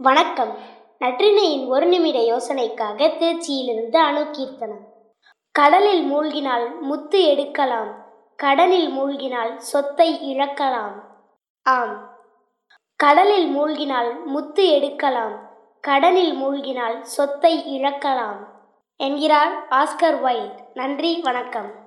வணக்கம். நற்றினையின் ஒரு நிமிட யோசனைக்காக திருச்சியிலிருந்து அணுகீர்த்தனம் கடலில் மூழ்கினால் முத்து எடுக்கலாம். கடலில் மூழ்கினால் சொத்தை இழக்கலாம். ஆம். கடலில் மூழ்கினால் முத்து எடுக்கலாம். கடலில் மூழ்கினால் சொத்தை இழக்கலாம். என்கிறார் ஆஸ்கர் வைல்ட். நன்றி வணக்கம்.